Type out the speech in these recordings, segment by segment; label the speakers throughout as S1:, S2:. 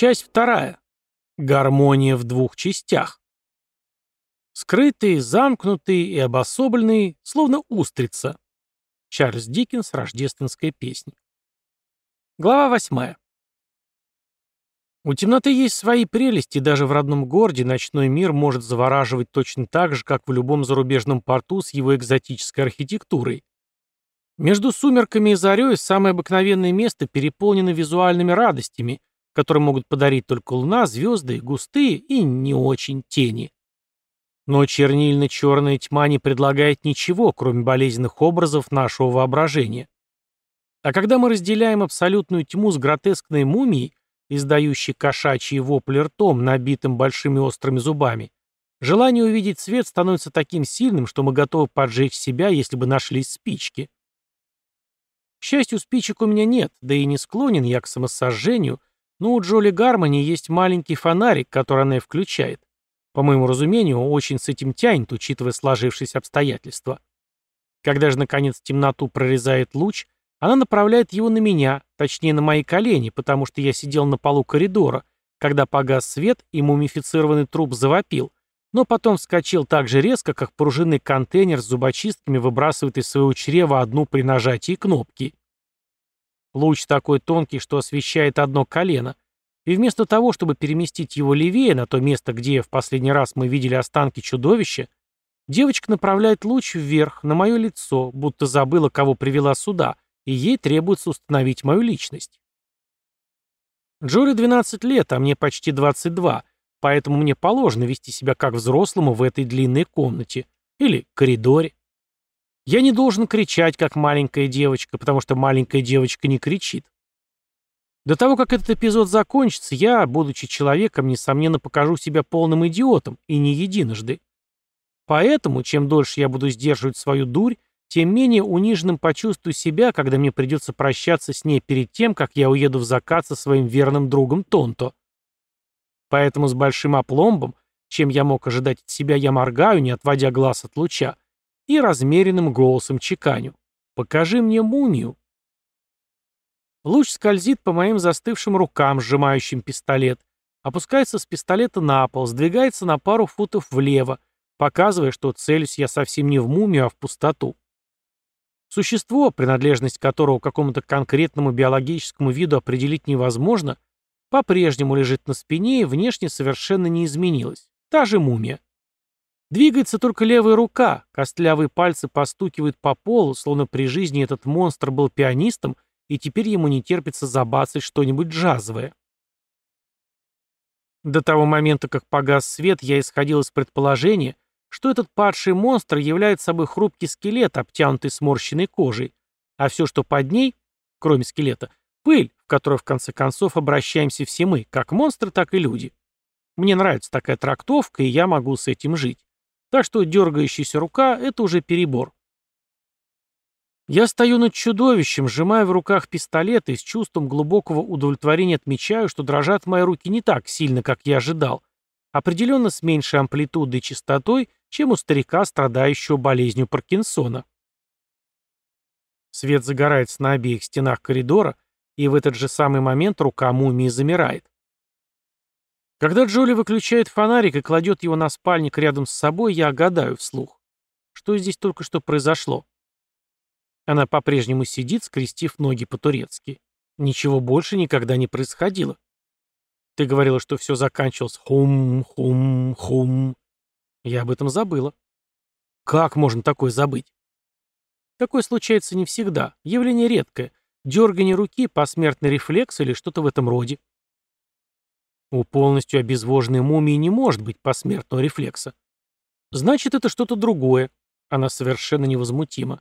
S1: Часть вторая. Гармония в двух частях. Скрытые, замкнутые и обособленные, словно устрица. Чарльз Диккенс. Рождественская песня. Глава восьмая. У темноты есть свои прелести, даже в родном городе ночной мир может завораживать точно так же, как в любом зарубежном порту с его экзотической архитектурой. Между сумерками и зарей самое обыкновенное место переполнено визуальными радостями, которые могут подарить только луна, звезды, густые и не очень тени. Но чернильно-черная тьма не предлагает ничего, кроме болезненных образов нашего воображения. А когда мы разделяем абсолютную тьму с гротескной мумией, издающей кошачьи вопли ртом, набитым большими острыми зубами, желание увидеть свет становится таким сильным, что мы готовы поджечь себя, если бы нашлись спички. К счастью, спичек у меня нет, да и не склонен я к самосожжению, но у Джоли Гармони есть маленький фонарик, который она и включает. По моему разумению, очень с этим тянет, учитывая сложившиеся обстоятельства. Когда же, наконец, темноту прорезает луч, она направляет его на меня, точнее, на мои колени, потому что я сидел на полу коридора, когда погас свет и мумифицированный труп завопил, но потом вскочил так же резко, как пружинный контейнер с зубочистками выбрасывает из своего чрева одну при нажатии кнопки. Луч такой тонкий, что освещает одно колено, и вместо того, чтобы переместить его левее, на то место, где в последний раз мы видели останки чудовища, девочка направляет луч вверх, на мое лицо, будто забыла, кого привела сюда, и ей требуется установить мою личность. Джоли 12 лет, а мне почти 22, поэтому мне положено вести себя как взрослому в этой длинной комнате или коридоре. Я не должен кричать, как маленькая девочка, потому что маленькая девочка не кричит. До того, как этот эпизод закончится, я, будучи человеком, несомненно покажу себя полным идиотом, и не единожды. Поэтому, чем дольше я буду сдерживать свою дурь, тем менее униженным почувствую себя, когда мне придется прощаться с ней перед тем, как я уеду в закат со своим верным другом Тонто. Поэтому с большим опломбом, чем я мог ожидать от себя, я моргаю, не отводя глаз от луча, и размеренным голосом чеканю. «Покажи мне мумию». Луч скользит по моим застывшим рукам, сжимающим пистолет, опускается с пистолета на пол, сдвигается на пару футов влево, показывая, что целюсь я совсем не в мумию, а в пустоту. Существо, принадлежность которого какому-то конкретному биологическому виду определить невозможно, по-прежнему лежит на спине и внешне совершенно не изменилось. Та же мумия. Двигается только левая рука, костлявые пальцы постукивают по полу, словно при жизни этот монстр был пианистом, и теперь ему не терпится забацать что-нибудь джазовое. До того момента, как погас свет, я исходил из предположения, что этот падший монстр является собой хрупкий скелет, обтянутый сморщенной кожей, а все, что под ней, кроме скелета, пыль, в которой в конце концов обращаемся все мы, как монстры, так и люди. Мне нравится такая трактовка, и я могу с этим жить. Так что дергающаяся рука — это уже перебор. Я стою над чудовищем, сжимая в руках пистолет и с чувством глубокого удовлетворения отмечаю, что дрожат мои руки не так сильно, как я ожидал, определенно с меньшей амплитудой и частотой, чем у старика, страдающего болезнью Паркинсона. Свет загорается на обеих стенах коридора, и в этот же самый момент рука мумии замирает. Когда Джоли выключает фонарик и кладет его на спальник рядом с собой, я гадаю вслух. Что здесь только что произошло? Она по-прежнему сидит, скрестив ноги по-турецки. Ничего больше никогда не происходило. Ты говорила, что все заканчивалось хум-хум-хум. Я об этом забыла. Как можно такое забыть? Такое случается не всегда. Явление редкое. Дергание руки, посмертный рефлекс или что-то в этом роде. У полностью обезвоженной мумии не может быть посмертного рефлекса. Значит, это что-то другое. Она совершенно невозмутима.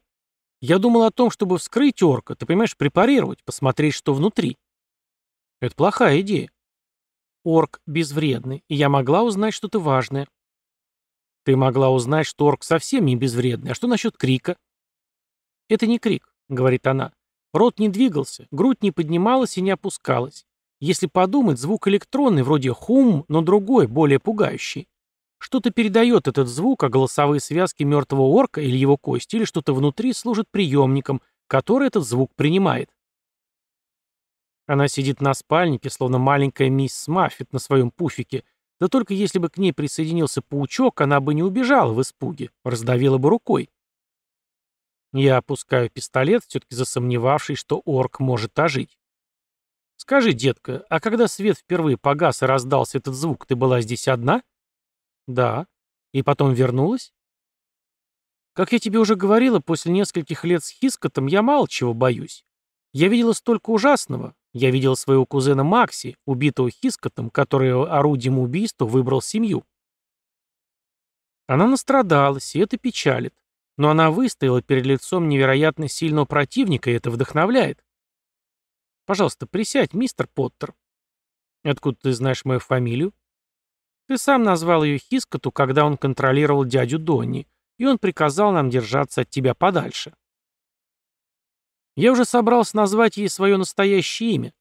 S1: Я думал о том, чтобы вскрыть орка, ты понимаешь, препарировать, посмотреть, что внутри. Это плохая идея. Орк безвредный, и я могла узнать что-то важное. Ты могла узнать, что орк совсем не безвредный. А что насчет крика? Это не крик, говорит она. Рот не двигался, грудь не поднималась и не опускалась. Если подумать, звук электронный, вроде хум, но другой, более пугающий. Что-то передает этот звук, а голосовые связки мертвого орка или его кости, или что-то внутри служит приемником, который этот звук принимает. Она сидит на спальнике, словно маленькая мисс Маффет на своем пуфике, да только если бы к ней присоединился паучок, она бы не убежала в испуге, раздавила бы рукой. Я опускаю пистолет, все-таки засомневавшись, что орк может ожить. «Скажи, детка, а когда свет впервые погас и раздался этот звук, ты была здесь одна?» «Да. И потом вернулась?» «Как я тебе уже говорила, после нескольких лет с Хискотом я мало чего боюсь. Я видела столько ужасного. Я видела своего кузена Макси, убитого Хискотом, который орудием убийства выбрал семью. Она настрадалась, и это печалит. Но она выстояла перед лицом невероятно сильного противника, и это вдохновляет. Пожалуйста, присядь, мистер Поттер. Откуда ты знаешь мою фамилию? Ты сам назвал ее Хискоту, когда он контролировал дядю Донни, и он приказал нам держаться от тебя подальше. Я уже собрался назвать ей свое настоящее имя.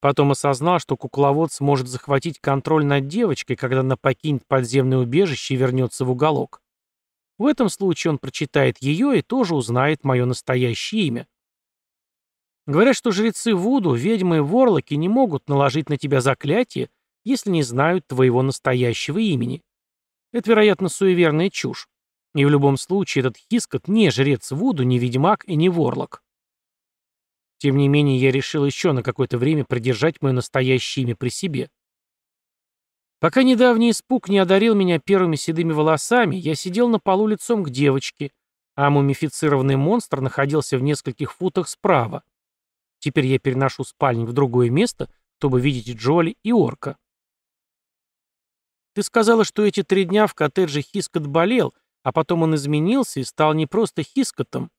S1: Потом осознал, что кукловод сможет захватить контроль над девочкой, когда она покинет подземное убежище и вернется в уголок. В этом случае он прочитает ее и тоже узнает мое настоящее имя. Говорят, что жрецы Вуду, ведьмы и ворлоки не могут наложить на тебя заклятие, если не знают твоего настоящего имени. Это, вероятно, суеверная чушь. И в любом случае этот Хискот не жрец Вуду, не ведьмак и не ворлок. Тем не менее, я решил еще на какое-то время придержать мое настоящее имя при себе. Пока недавний испуг не одарил меня первыми седыми волосами, я сидел на полу лицом к девочке, а мумифицированный монстр находился в нескольких футах справа. Теперь я переношу спальник в другое место, чтобы видеть Джоли и Орка. Ты сказала, что эти три дня в коттедже Хискот болел, а потом он изменился и стал не просто Хискотом.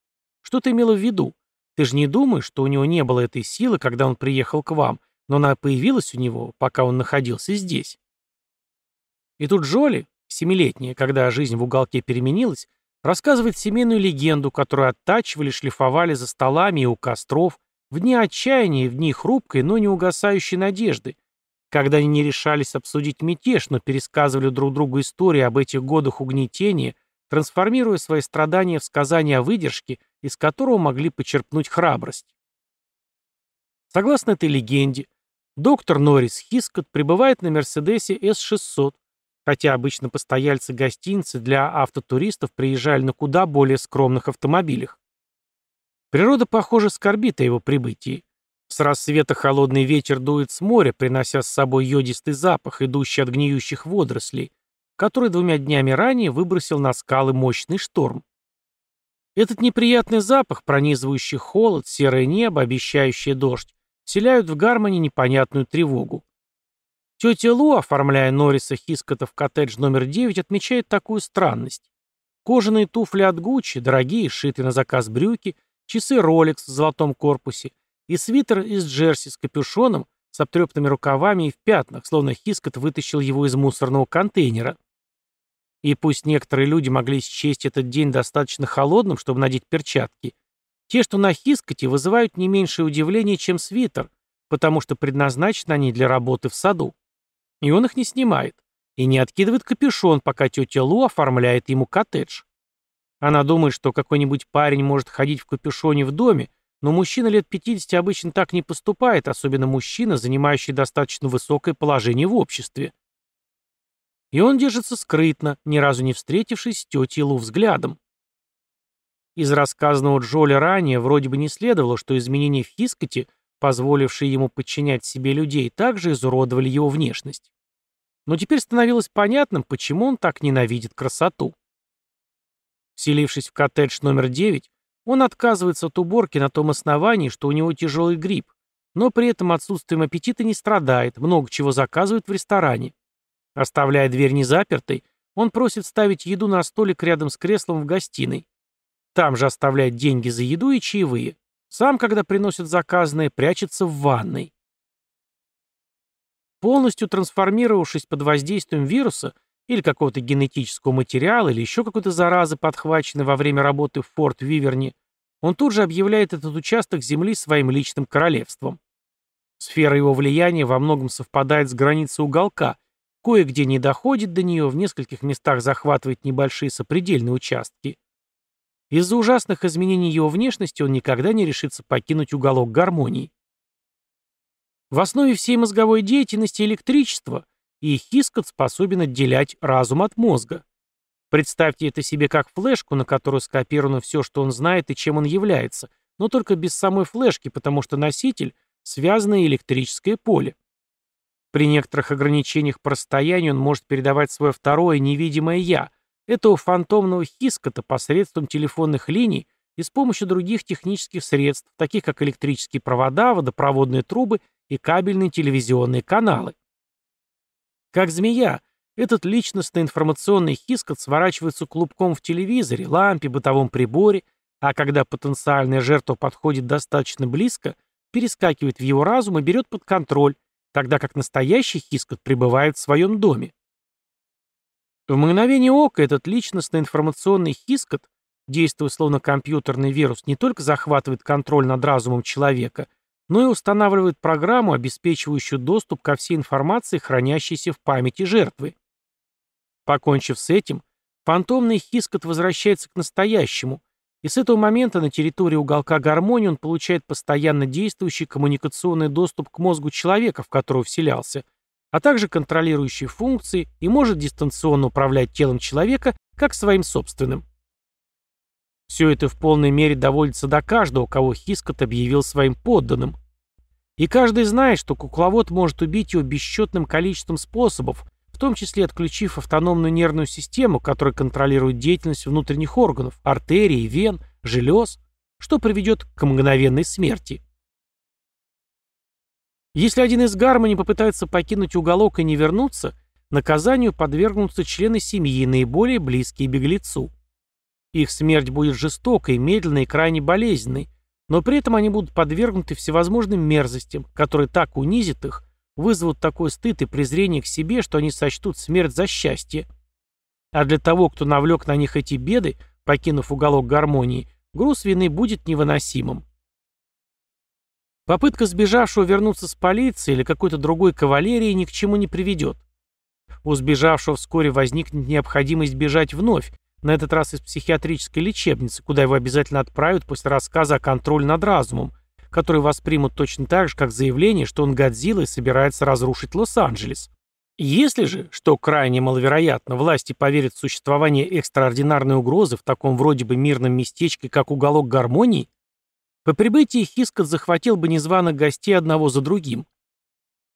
S1: Что ты имела в виду? Ты же не думаешь, что у него не было этой силы, когда он приехал к вам, но она появилась у него, пока он находился здесь. И тут Джоли, семилетняя, когда жизнь в уголке переменилась, рассказывает семейную легенду, которую оттачивали, шлифовали за столами и у костров, в дни отчаяния в дни хрупкой, но не угасающей надежды, когда они не решались обсудить мятеж, но пересказывали друг другу истории об этих годах угнетения, трансформируя свои страдания в сказания о выдержке из которого могли почерпнуть храбрость. Согласно этой легенде, доктор Норрис Хискот прибывает на Мерседесе С-600, хотя обычно постояльцы гостиницы для автотуристов приезжали на куда более скромных автомобилях. Природа, похоже, скорбит о его прибытии. С рассвета холодный ветер дует с моря, принося с собой йодистый запах, идущий от гниющих водорослей, который двумя днями ранее выбросил на скалы мощный шторм. Этот неприятный запах, пронизывающий холод, серое небо, обещающее дождь, вселяют в Гармоне непонятную тревогу. Тетя Лу, оформляя Норриса Хискота в коттедж номер 9, отмечает такую странность. Кожаные туфли от Гуччи, дорогие, сшитые на заказ брюки, часы Rolex в золотом корпусе и свитер из джерси с капюшоном, с обтрепанными рукавами и в пятнах, словно Хискот вытащил его из мусорного контейнера. И пусть некоторые люди могли счесть этот день достаточно холодным, чтобы надеть перчатки, те, что на хискоте, вызывают не меньшее удивление, чем свитер, потому что предназначены они для работы в саду. И он их не снимает, и не откидывает капюшон, пока тетя Лу оформляет ему коттедж. Она думает, что какой-нибудь парень может ходить в капюшоне в доме, но мужчина лет 50 обычно так не поступает, особенно мужчина, занимающий достаточно высокое положение в обществе. И он держится скрытно, ни разу не встретившись с тетей Лу взглядом. Из рассказанного Джоли ранее вроде бы не следовало, что изменения в Хискоте, позволившие ему подчинять себе людей, также изуродовали его внешность. Но теперь становилось понятным, почему он так ненавидит красоту. Вселившись в коттедж номер 9, он отказывается от уборки на том основании, что у него тяжелый грипп, но при этом отсутствием аппетита не страдает, много чего заказывает в ресторане. Оставляя дверь незапертой, он просит ставить еду на столик рядом с креслом в гостиной. Там же оставляет деньги за еду и чаевые. Сам, когда приносит заказанное, прячется в ванной. Полностью трансформировавшись под воздействием вируса или какого-то генетического материала или еще какой-то заразы, подхваченной во время работы в Форт Виверне, он тут же объявляет этот участок земли своим личным королевством. Сфера его влияния во многом совпадает с границей уголка, Кое-где не доходит до нее, в нескольких местах захватывает небольшие сопредельные участки. Из-за ужасных изменений его внешности он никогда не решится покинуть уголок гармонии. В основе всей мозговой деятельности электричество, и Хискот способен отделять разум от мозга. Представьте это себе как флешку, на которую скопировано все, что он знает и чем он является, но только без самой флешки, потому что носитель — связанное электрическое поле. При некоторых ограничениях по расстоянию он может передавать свое второе невидимое «я», этого фантомного Хискота посредством телефонных линий и с помощью других технических средств, таких как электрические провода, водопроводные трубы и кабельные телевизионные каналы. Как змея, этот личностно-информационный хискот сворачивается клубком в телевизоре, лампе, бытовом приборе, а когда потенциальная жертва подходит достаточно близко, перескакивает в его разум и берет под контроль, тогда как настоящий хискот пребывает в своем доме. В мгновение ока этот личностно-информационный хискот, действуя словно компьютерный вирус, не только захватывает контроль над разумом человека, но и устанавливает программу, обеспечивающую доступ ко всей информации, хранящейся в памяти жертвы. Покончив с этим, фантомный хискот возвращается к настоящему, и с этого момента на территории уголка гармонии он получает постоянно действующий коммуникационный доступ к мозгу человека, в которого вселялся, а также контролирующие функции и может дистанционно управлять телом человека как своим собственным. Все это в полной мере доводится до каждого, кого Хискот объявил своим подданным. И каждый знает, что кукловод может убить его бесчетным количеством способов, в том числе отключив автономную нервную систему, которая контролирует деятельность внутренних органов, артерий, вен, желез, что приведет к мгновенной смерти. Если один из гармони попытается покинуть уголок и не вернуться, наказанию подвергнутся члены семьи, наиболее близкие беглецу. Их смерть будет жестокой, медленной и крайне болезненной, но при этом они будут подвергнуты всевозможным мерзостям, которые так унизят их, вызовут такой стыд и презрение к себе, что они сочтут смерть за счастье. А для того, кто навлек на них эти беды, покинув уголок гармонии, груз вины будет невыносимым. Попытка сбежавшего вернуться с полиции или какой-то другой кавалерии ни к чему не приведет. У сбежавшего вскоре возникнет необходимость бежать вновь, на этот раз из психиатрической лечебницы, куда его обязательно отправят после рассказа о контроле над разумом, который воспримут точно так же, как заявление, что он Годзилла и собирается разрушить Лос-Анджелес. Если же, что крайне маловероятно, власти поверят в существование экстраординарной угрозы в таком вроде бы мирном местечке, как уголок гармонии, по прибытии Хискот захватил бы незваных гостей одного за другим.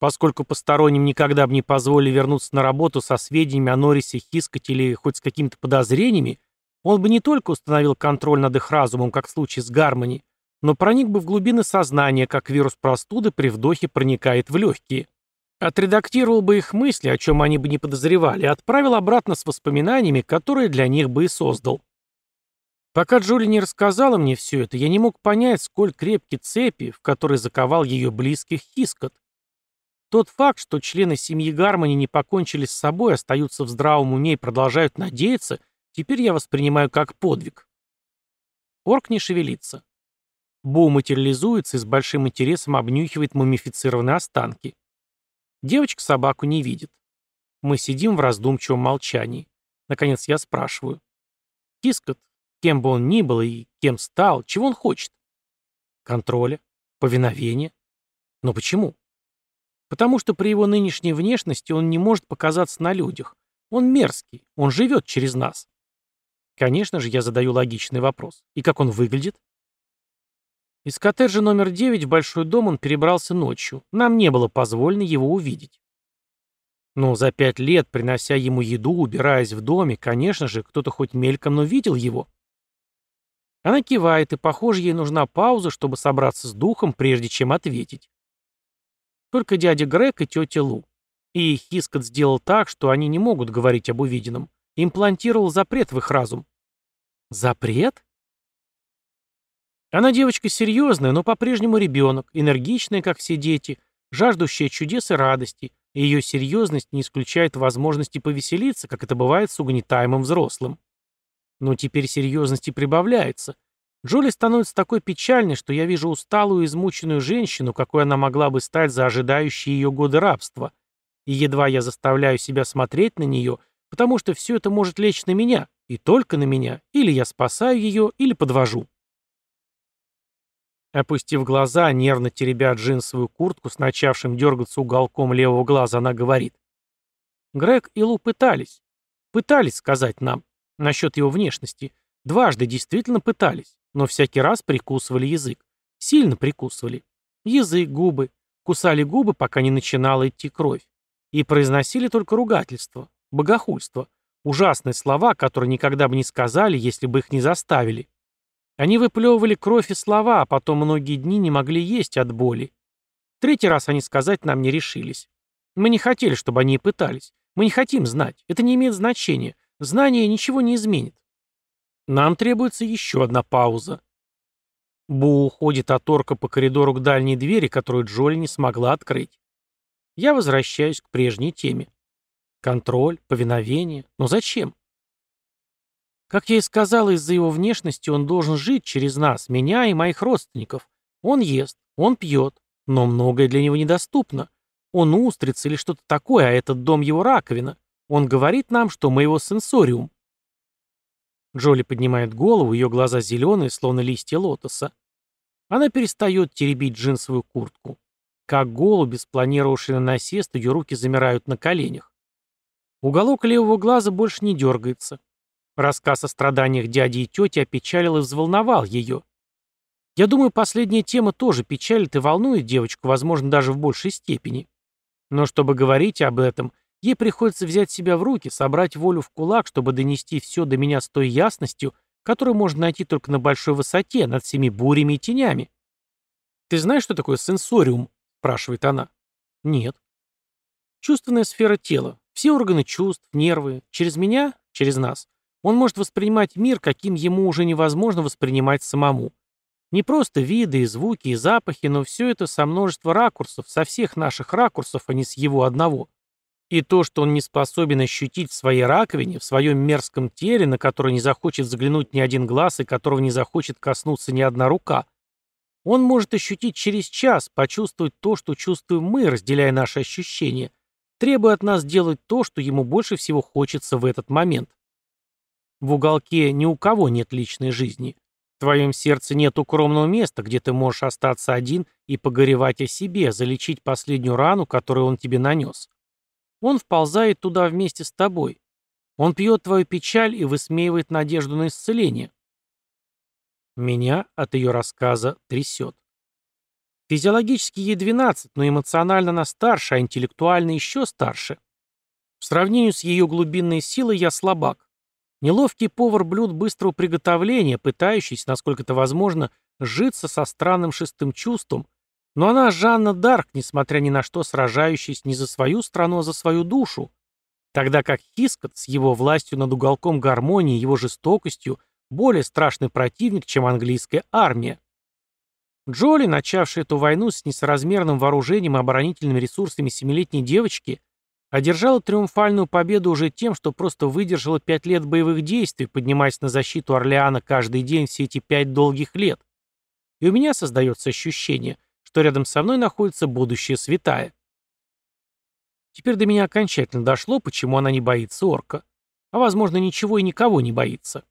S1: Поскольку посторонним никогда бы не позволили вернуться на работу со сведениями о Норрисе Хискоте или хоть с какими-то подозрениями, он бы не только установил контроль над их разумом, как в случае с Гармони, но проник бы в глубины сознания, как вирус простуды при вдохе проникает в легкие. Отредактировал бы их мысли, о чем они бы не подозревали, и отправил обратно с воспоминаниями, которые для них бы и создал. Пока Джули не рассказала мне все это, я не мог понять, сколь крепки цепи, в которые заковал ее близких Хискот. Тот факт, что члены семьи Гармони не покончили с собой, остаются в здравом уме и продолжают надеяться, теперь я воспринимаю как подвиг. Орк не шевелится. Бу материализуется и с большим интересом обнюхивает мумифицированные останки. Девочка собаку не видит. Мы сидим в раздумчивом молчании. Наконец я спрашиваю. Кискот, Кем бы он ни был и кем стал, чего он хочет? Контроля? Повиновения? Но почему? Потому что при его нынешней внешности он не может показаться на людях. Он мерзкий, он живет через нас. Конечно же, я задаю логичный вопрос. И как он выглядит? Из коттеджа номер 9 в большой дом он перебрался ночью. Нам не было позволено его увидеть. Но за пять лет, принося ему еду, убираясь в доме, конечно же, кто-то хоть мельком, но видел его. Она кивает, и, похоже, ей нужна пауза, чтобы собраться с духом, прежде чем ответить. Только дядя Грег и тетя Лу. И Хискот сделал так, что они не могут говорить об увиденном. Имплантировал запрет в их разум. Запрет? Она девочка серьезная, но по-прежнему ребенок, энергичная, как все дети, жаждущая чудес и радости, и ее серьезность не исключает возможности повеселиться, как это бывает с угнетаемым взрослым. Но теперь серьезности прибавляется. Джоли становится такой печальной, что я вижу усталую и измученную женщину, какой она могла бы стать за ожидающие ее годы рабства. И едва я заставляю себя смотреть на нее, потому что все это может лечь на меня, и только на меня, или я спасаю ее, или подвожу. Опустив глаза, нервно теребя джинсовую куртку с начавшим дергаться уголком левого глаза, она говорит. Грег и Лу пытались. Пытались сказать нам. Насчет его внешности. Дважды действительно пытались. Но всякий раз прикусывали язык. Сильно прикусывали. Язык, губы. Кусали губы, пока не начинала идти кровь. И произносили только ругательство. Богохульство. Ужасные слова, которые никогда бы не сказали, если бы их не заставили. Они выплевывали кровь и слова, а потом многие дни не могли есть от боли. Третий раз они сказать нам не решились. Мы не хотели, чтобы они и пытались. Мы не хотим знать. Это не имеет значения. Знание ничего не изменит. Нам требуется еще одна пауза. Бу уходит от орка по коридору к дальней двери, которую Джоли не смогла открыть. Я возвращаюсь к прежней теме. Контроль, повиновение. Но зачем? Как я и сказал, из-за его внешности он должен жить через нас, меня и моих родственников. Он ест, он пьет, но многое для него недоступно. Он устрица или что-то такое, а этот дом его раковина. Он говорит нам, что мы его сенсориум. Джоли поднимает голову, ее глаза зеленые, словно листья лотоса. Она перестает теребить джинсовую куртку. Как голуби, спланировавшие на насест, ее руки замирают на коленях. Уголок левого глаза больше не дергается. Рассказ о страданиях дяди и тети опечалил и взволновал ее. Я думаю, последняя тема тоже печалит и волнует девочку, возможно, даже в большей степени. Но чтобы говорить об этом, ей приходится взять себя в руки, собрать волю в кулак, чтобы донести все до меня с той ясностью, которую можно найти только на большой высоте, над всеми бурями и тенями. «Ты знаешь, что такое сенсориум?» – спрашивает она. «Нет». Чувственная сфера тела. Все органы чувств, нервы. Через меня, через нас. Он может воспринимать мир, каким ему уже невозможно воспринимать самому. Не просто виды и звуки и запахи, но все это со множества ракурсов, со всех наших ракурсов, а не с его одного. И то, что он не способен ощутить в своей раковине, в своем мерзком теле, на которое не захочет взглянуть ни один глаз и которого не захочет коснуться ни одна рука, он может ощутить через час, почувствовать то, что чувствуем мы, разделяя наши ощущения, требуя от нас делать то, что ему больше всего хочется в этот момент. В уголке ни у кого нет личной жизни. В твоем сердце нет укромного места, где ты можешь остаться один и погоревать о себе, залечить последнюю рану, которую он тебе нанес. Он вползает туда вместе с тобой. Он пьет твою печаль и высмеивает надежду на исцеление. Меня от ее рассказа трясет. Физиологически ей 12, но эмоционально она старше, а интеллектуально еще старше. В сравнении с ее глубинной силой я слабак. Неловкий повар блюд быстрого приготовления, пытающийся, насколько это возможно, сжиться со странным шестым чувством, но она Жанна Дарк, несмотря ни на что сражающаяся не за свою страну, а за свою душу. Тогда как Хискот с его властью над уголком гармонии, его жестокостью, более страшный противник, чем английская армия. Джоли, начавшая эту войну с несоразмерным вооружением и оборонительными ресурсами семилетней девочки, одержала триумфальную победу уже тем, что просто выдержала пять лет боевых действий, поднимаясь на защиту Орлеана каждый день все эти пять долгих лет. И у меня создается ощущение, что рядом со мной находится будущее святая. Теперь до меня окончательно дошло, почему она не боится орка. А возможно, ничего и никого не боится.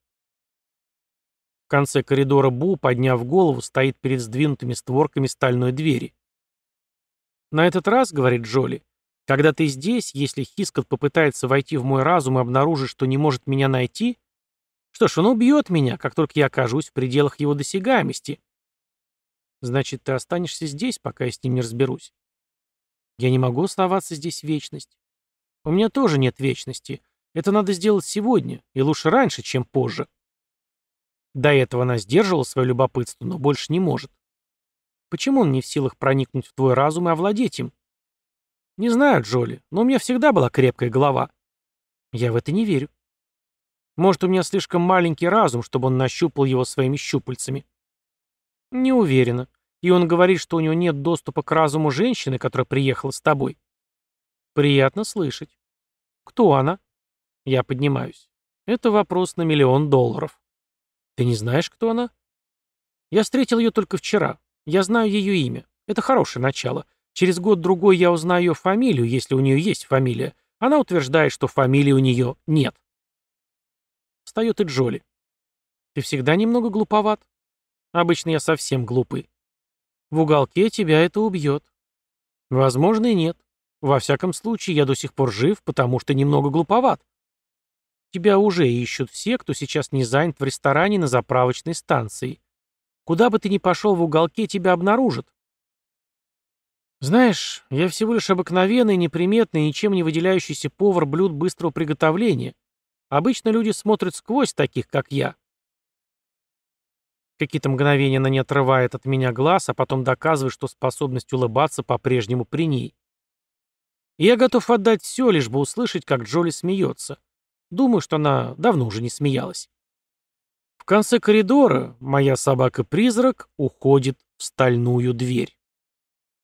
S1: В конце коридора Бу, подняв голову, стоит перед сдвинутыми створками стальной двери. «На этот раз, — говорит Джоли, когда ты здесь, если Хискот попытается войти в мой разум и обнаружит, что не может меня найти, что ж, он убьет меня, как только я окажусь в пределах его досягаемости. Значит, ты останешься здесь, пока я с ним не разберусь. Я не могу оставаться здесь вечность. У меня тоже нет вечности. Это надо сделать сегодня, и лучше раньше, чем позже. До этого она сдерживала свое любопытство, но больше не может. Почему он не в силах проникнуть в твой разум и овладеть им? Не знаю, Джоли, но у меня всегда была крепкая голова. Я в это не верю. Может, у меня слишком маленький разум, чтобы он нащупал его своими щупальцами. Не уверена. И он говорит, что у него нет доступа к разуму женщины, которая приехала с тобой. Приятно слышать. Кто она? Я поднимаюсь. Это вопрос на миллион долларов. Ты не знаешь, кто она? Я встретил ее только вчера. Я знаю ее имя. Это хорошее начало. Через год-другой я узнаю ее фамилию, если у нее есть фамилия. Она утверждает, что фамилии у нее нет. Встает и Джоли. Ты всегда немного глуповат. Обычно я совсем глупый. В уголке тебя это убьет. Возможно, и нет. Во всяком случае, я до сих пор жив, потому что немного глуповат. Тебя уже ищут все, кто сейчас не занят в ресторане на заправочной станции. Куда бы ты ни пошел в уголке, тебя обнаружат. Знаешь, я всего лишь обыкновенный, неприметный, ничем не выделяющийся повар блюд быстрого приготовления. Обычно люди смотрят сквозь таких, как я. Какие-то мгновения она не отрывает от меня глаз, а потом доказывает, что способность улыбаться по-прежнему при ней. И я готов отдать все, лишь бы услышать, как Джоли смеется. Думаю, что она давно уже не смеялась. В конце коридора моя собака-призрак уходит в стальную дверь.